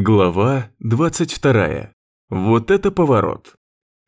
Глава 22. Вот это поворот.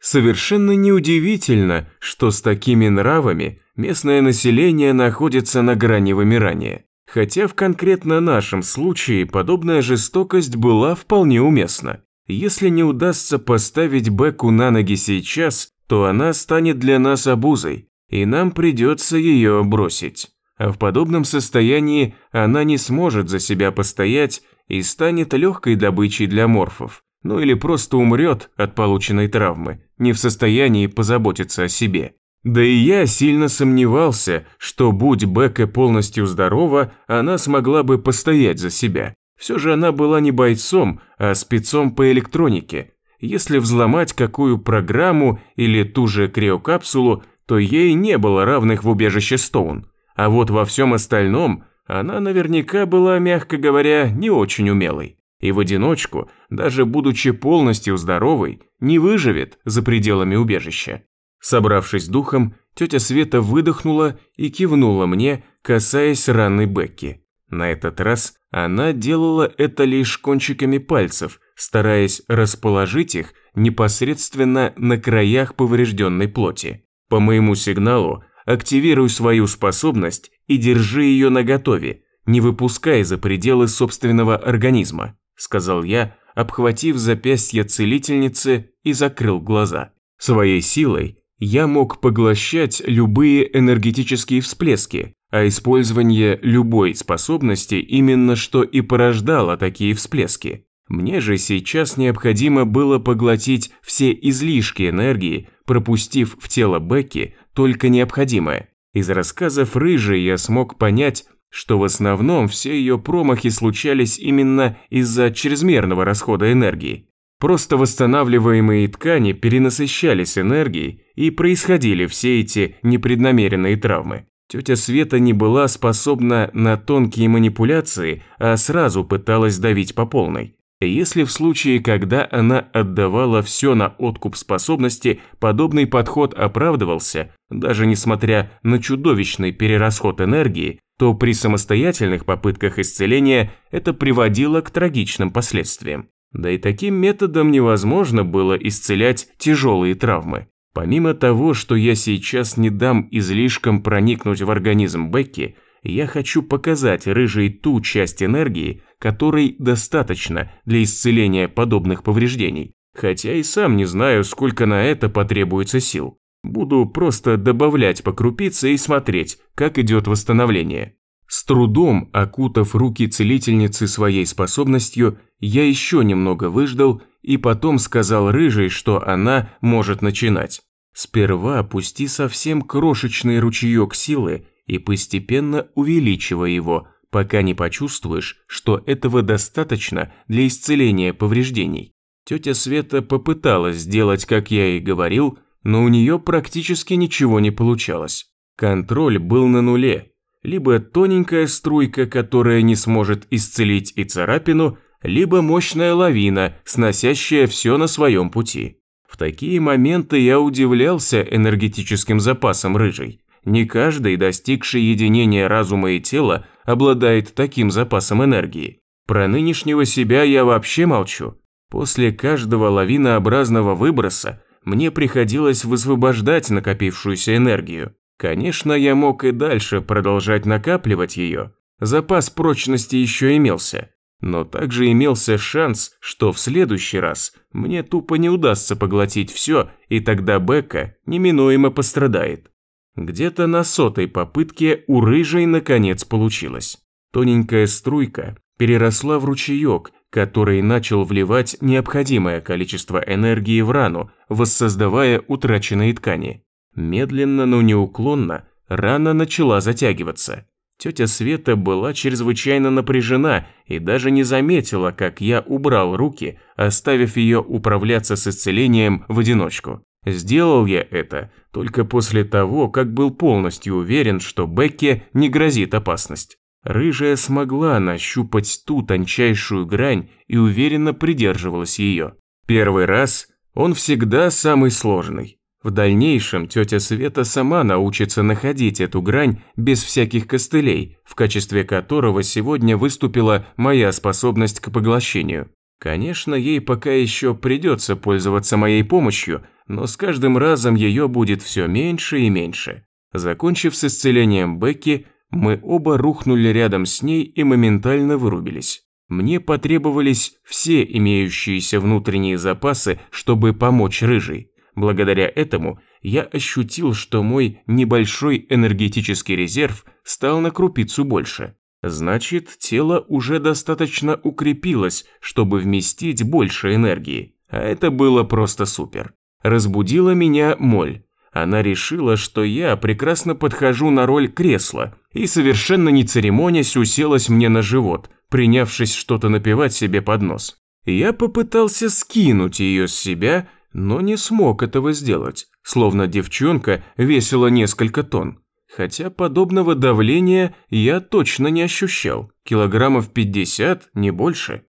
Совершенно неудивительно, что с такими нравами местное население находится на грани вымирания. Хотя в конкретно нашем случае подобная жестокость была вполне уместна. Если не удастся поставить Беку на ноги сейчас, то она станет для нас обузой, и нам придется ее бросить. А в подобном состоянии она не сможет за себя постоять и станет легкой добычей для морфов, ну или просто умрет от полученной травмы, не в состоянии позаботиться о себе. Да и я сильно сомневался, что будь Бека полностью здорова, она смогла бы постоять за себя. Все же она была не бойцом, а спецом по электронике. Если взломать какую программу или ту же криокапсулу, то ей не было равных в убежище Стоун. А вот во всем остальном она наверняка была, мягко говоря, не очень умелой. И в одиночку, даже будучи полностью здоровой, не выживет за пределами убежища. Собравшись духом, тетя Света выдохнула и кивнула мне, касаясь раны Бекки. На этот раз она делала это лишь кончиками пальцев, стараясь расположить их непосредственно на краях поврежденной плоти. По моему сигналу Активируй свою способность и держи ее наготове, не выпускай за пределы собственного организма», сказал я, обхватив запястье целительницы и закрыл глаза. Своей силой я мог поглощать любые энергетические всплески, а использование любой способности именно что и порождало такие всплески. Мне же сейчас необходимо было поглотить все излишки энергии, пропустив в тело Бекки только необходимое. Из рассказов Рыжей я смог понять, что в основном все ее промахи случались именно из-за чрезмерного расхода энергии. Просто восстанавливаемые ткани перенасыщались энергией и происходили все эти непреднамеренные травмы. Тетя Света не была способна на тонкие манипуляции, а сразу пыталась давить по полной. Если в случае, когда она отдавала все на откуп способности, подобный подход оправдывался, даже несмотря на чудовищный перерасход энергии, то при самостоятельных попытках исцеления это приводило к трагичным последствиям. Да и таким методом невозможно было исцелять тяжелые травмы. Помимо того, что я сейчас не дам излишкам проникнуть в организм Бекки, я хочу показать рыжей ту часть энергии, которой достаточно для исцеления подобных повреждений. Хотя и сам не знаю, сколько на это потребуется сил. Буду просто добавлять по крупице и смотреть, как идет восстановление. С трудом окутав руки целительницы своей способностью, я еще немного выждал и потом сказал рыжей, что она может начинать. Сперва пусти совсем крошечный ручеек силы и постепенно увеличивай его, пока не почувствуешь, что этого достаточно для исцеления повреждений. Тетя Света попыталась сделать, как я и говорил, но у нее практически ничего не получалось. Контроль был на нуле. Либо тоненькая струйка, которая не сможет исцелить и царапину, либо мощная лавина, сносящая все на своем пути. В такие моменты я удивлялся энергетическим запасом рыжей. Не каждый, достигший единения разума и тела, обладает таким запасом энергии. Про нынешнего себя я вообще молчу. После каждого лавинообразного выброса мне приходилось высвобождать накопившуюся энергию. Конечно, я мог и дальше продолжать накапливать ее. Запас прочности еще имелся. Но также имелся шанс, что в следующий раз мне тупо не удастся поглотить все, и тогда Бекка неминуемо пострадает. Где-то на сотой попытке у рыжей наконец получилось. Тоненькая струйка переросла в ручеек, который начал вливать необходимое количество энергии в рану, воссоздавая утраченные ткани. Медленно, но неуклонно рана начала затягиваться. Тетя Света была чрезвычайно напряжена и даже не заметила, как я убрал руки, оставив ее управляться с исцелением в одиночку. Сделал я это только после того, как был полностью уверен, что Бекке не грозит опасность. Рыжая смогла нащупать ту тончайшую грань и уверенно придерживалась ее. Первый раз он всегда самый сложный. В дальнейшем тетя Света сама научится находить эту грань без всяких костылей, в качестве которого сегодня выступила моя способность к поглощению. Конечно, ей пока еще придется пользоваться моей помощью, но с каждым разом ее будет все меньше и меньше. Закончив с исцелением Бекки, мы оба рухнули рядом с ней и моментально вырубились. Мне потребовались все имеющиеся внутренние запасы, чтобы помочь рыжей. Благодаря этому я ощутил, что мой небольшой энергетический резерв стал на крупицу больше. Значит, тело уже достаточно укрепилось, чтобы вместить больше энергии. А это было просто супер. Разбудила меня моль. Она решила, что я прекрасно подхожу на роль кресла, и совершенно не церемонясь уселась мне на живот, принявшись что-то напевать себе под нос. Я попытался скинуть ее с себя, но не смог этого сделать, словно девчонка весила несколько тонн. Хотя подобного давления я точно не ощущал. Килограммов 50, не больше.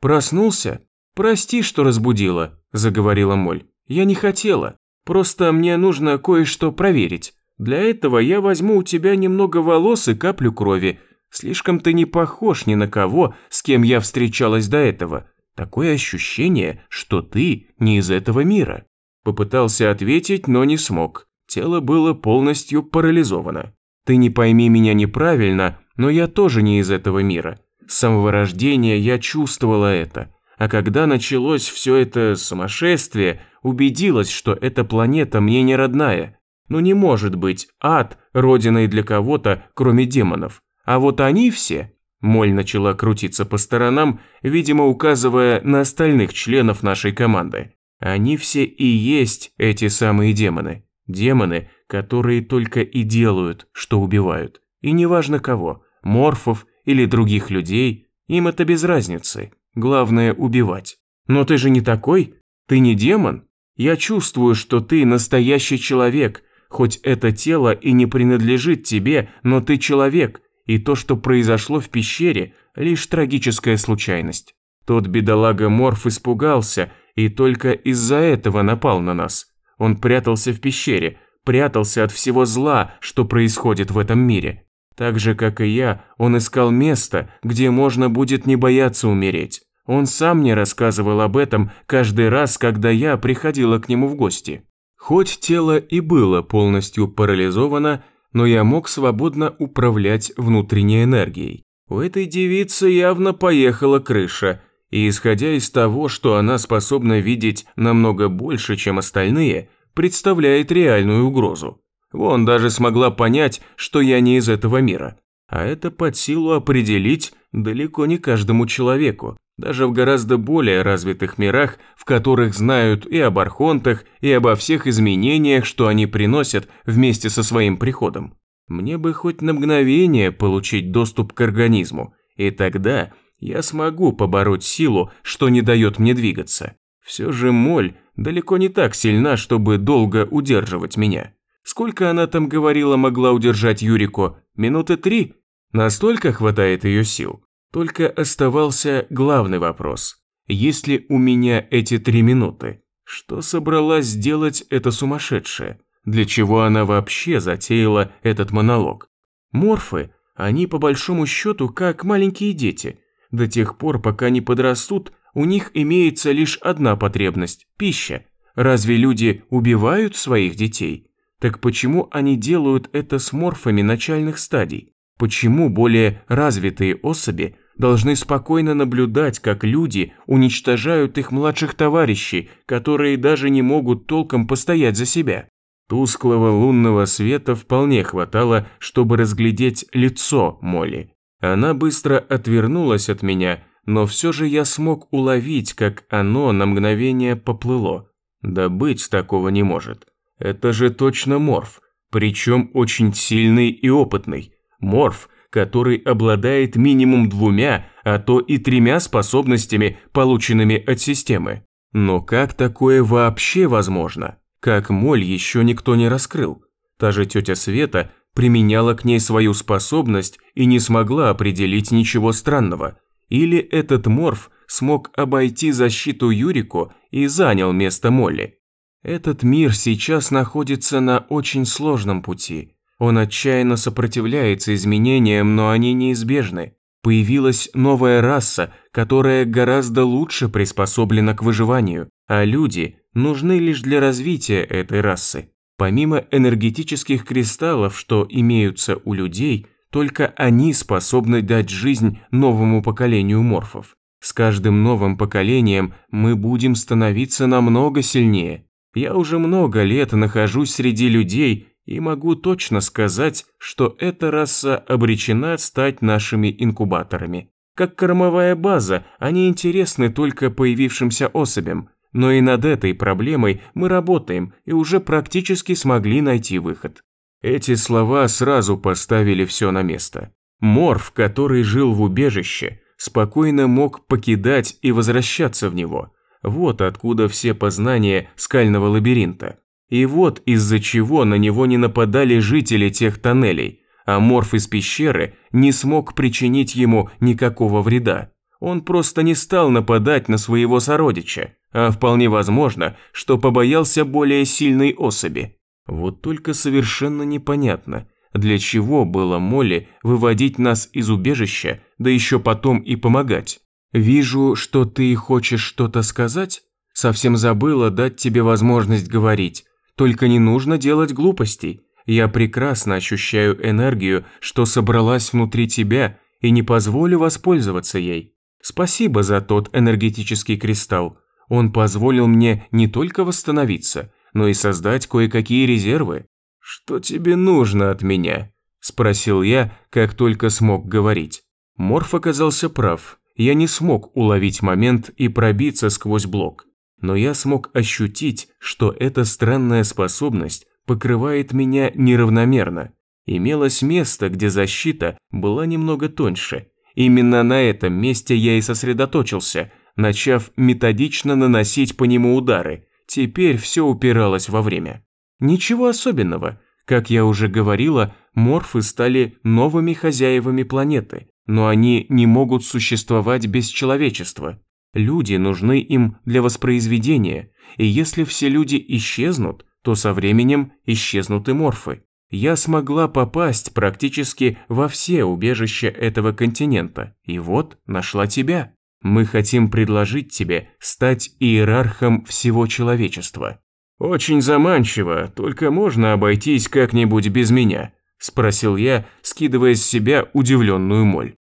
Проснулся? Прости, что разбудила, заговорила Моль. Я не хотела. Просто мне нужно кое-что проверить. Для этого я возьму у тебя немного волос и каплю крови. Слишком ты не похож ни на кого, с кем я встречалась до этого. Такое ощущение, что ты не из этого мира. Попытался ответить, но не смог. Тело было полностью парализовано. Ты не пойми меня неправильно, но я тоже не из этого мира. С самого рождения я чувствовала это. А когда началось все это сумасшествие, убедилась, что эта планета мне не родная. Но не может быть ад родиной для кого-то, кроме демонов. А вот они все... Моль начала крутиться по сторонам, видимо, указывая на остальных членов нашей команды. Они все и есть эти самые демоны. Демоны, которые только и делают, что убивают. И неважно кого, морфов или других людей, им это без разницы. Главное убивать. Но ты же не такой? Ты не демон? Я чувствую, что ты настоящий человек, хоть это тело и не принадлежит тебе, но ты человек, и то, что произошло в пещере, лишь трагическая случайность. Тот бедолага Морф испугался и только из-за этого напал на нас. Он прятался в пещере, прятался от всего зла, что происходит в этом мире. Так же, как и я, он искал место, где можно будет не бояться умереть. Он сам мне рассказывал об этом каждый раз, когда я приходила к нему в гости. Хоть тело и было полностью парализовано, но я мог свободно управлять внутренней энергией. У этой девицы явно поехала крыша, и исходя из того, что она способна видеть намного больше, чем остальные, представляет реальную угрозу. Вон даже смогла понять, что я не из этого мира. А это под силу определить далеко не каждому человеку, даже в гораздо более развитых мирах, в которых знают и об архонтах, и обо всех изменениях, что они приносят вместе со своим приходом. Мне бы хоть на мгновение получить доступ к организму, и тогда я смогу побороть силу, что не дает мне двигаться. Все же моль далеко не так сильна, чтобы долго удерживать меня. Сколько она там говорила могла удержать Юрику? Минуты три? Настолько хватает ее сил? Только оставался главный вопрос. Есть ли у меня эти три минуты? Что собралась сделать эта сумасшедшая? Для чего она вообще затеяла этот монолог? Морфы, они по большому счету как маленькие дети. До тех пор, пока не подрастут, у них имеется лишь одна потребность – пища. Разве люди убивают своих детей? Так почему они делают это с морфами начальных стадий? Почему более развитые особи должны спокойно наблюдать, как люди уничтожают их младших товарищей, которые даже не могут толком постоять за себя? Тусклого лунного света вполне хватало, чтобы разглядеть лицо Молли. Она быстро отвернулась от меня, но все же я смог уловить, как оно на мгновение поплыло. Да быть такого не может. Это же точно морф, причем очень сильный и опытный. Морф, который обладает минимум двумя, а то и тремя способностями, полученными от системы. Но как такое вообще возможно? Как моль еще никто не раскрыл? Та же тетя Света применяла к ней свою способность и не смогла определить ничего странного. Или этот морф смог обойти защиту Юрику и занял место Молли. Этот мир сейчас находится на очень сложном пути. Он отчаянно сопротивляется изменениям, но они неизбежны. Появилась новая раса, которая гораздо лучше приспособлена к выживанию, а люди нужны лишь для развития этой расы. Помимо энергетических кристаллов, что имеются у людей, только они способны дать жизнь новому поколению морфов. С каждым новым поколением мы будем становиться намного сильнее. Я уже много лет нахожусь среди людей и могу точно сказать, что эта раса обречена стать нашими инкубаторами. Как кормовая база, они интересны только появившимся особям, но и над этой проблемой мы работаем и уже практически смогли найти выход. Эти слова сразу поставили все на место. Морф, который жил в убежище, спокойно мог покидать и возвращаться в него. Вот откуда все познания скального лабиринта. И вот из-за чего на него не нападали жители тех тоннелей, а морф из пещеры не смог причинить ему никакого вреда. Он просто не стал нападать на своего сородича, а вполне возможно, что побоялся более сильной особи. Вот только совершенно непонятно, для чего было Молли выводить нас из убежища, да еще потом и помогать. Вижу, что ты хочешь что-то сказать? Совсем забыла дать тебе возможность говорить. Только не нужно делать глупостей. Я прекрасно ощущаю энергию, что собралась внутри тебя, и не позволю воспользоваться ей. Спасибо за тот энергетический кристалл. Он позволил мне не только восстановиться, но и создать кое-какие резервы. «Что тебе нужно от меня?» – спросил я, как только смог говорить. Морф оказался прав. Я не смог уловить момент и пробиться сквозь блок. Но я смог ощутить, что эта странная способность покрывает меня неравномерно. Имелось место, где защита была немного тоньше. Именно на этом месте я и сосредоточился, начав методично наносить по нему удары – Теперь все упиралось во время. Ничего особенного. Как я уже говорила, морфы стали новыми хозяевами планеты, но они не могут существовать без человечества. Люди нужны им для воспроизведения, и если все люди исчезнут, то со временем исчезнут и морфы. Я смогла попасть практически во все убежища этого континента, и вот нашла тебя. Мы хотим предложить тебе стать иерархом всего человечества. Очень заманчиво, только можно обойтись как-нибудь без меня, спросил я, скидывая с себя удивленную моль.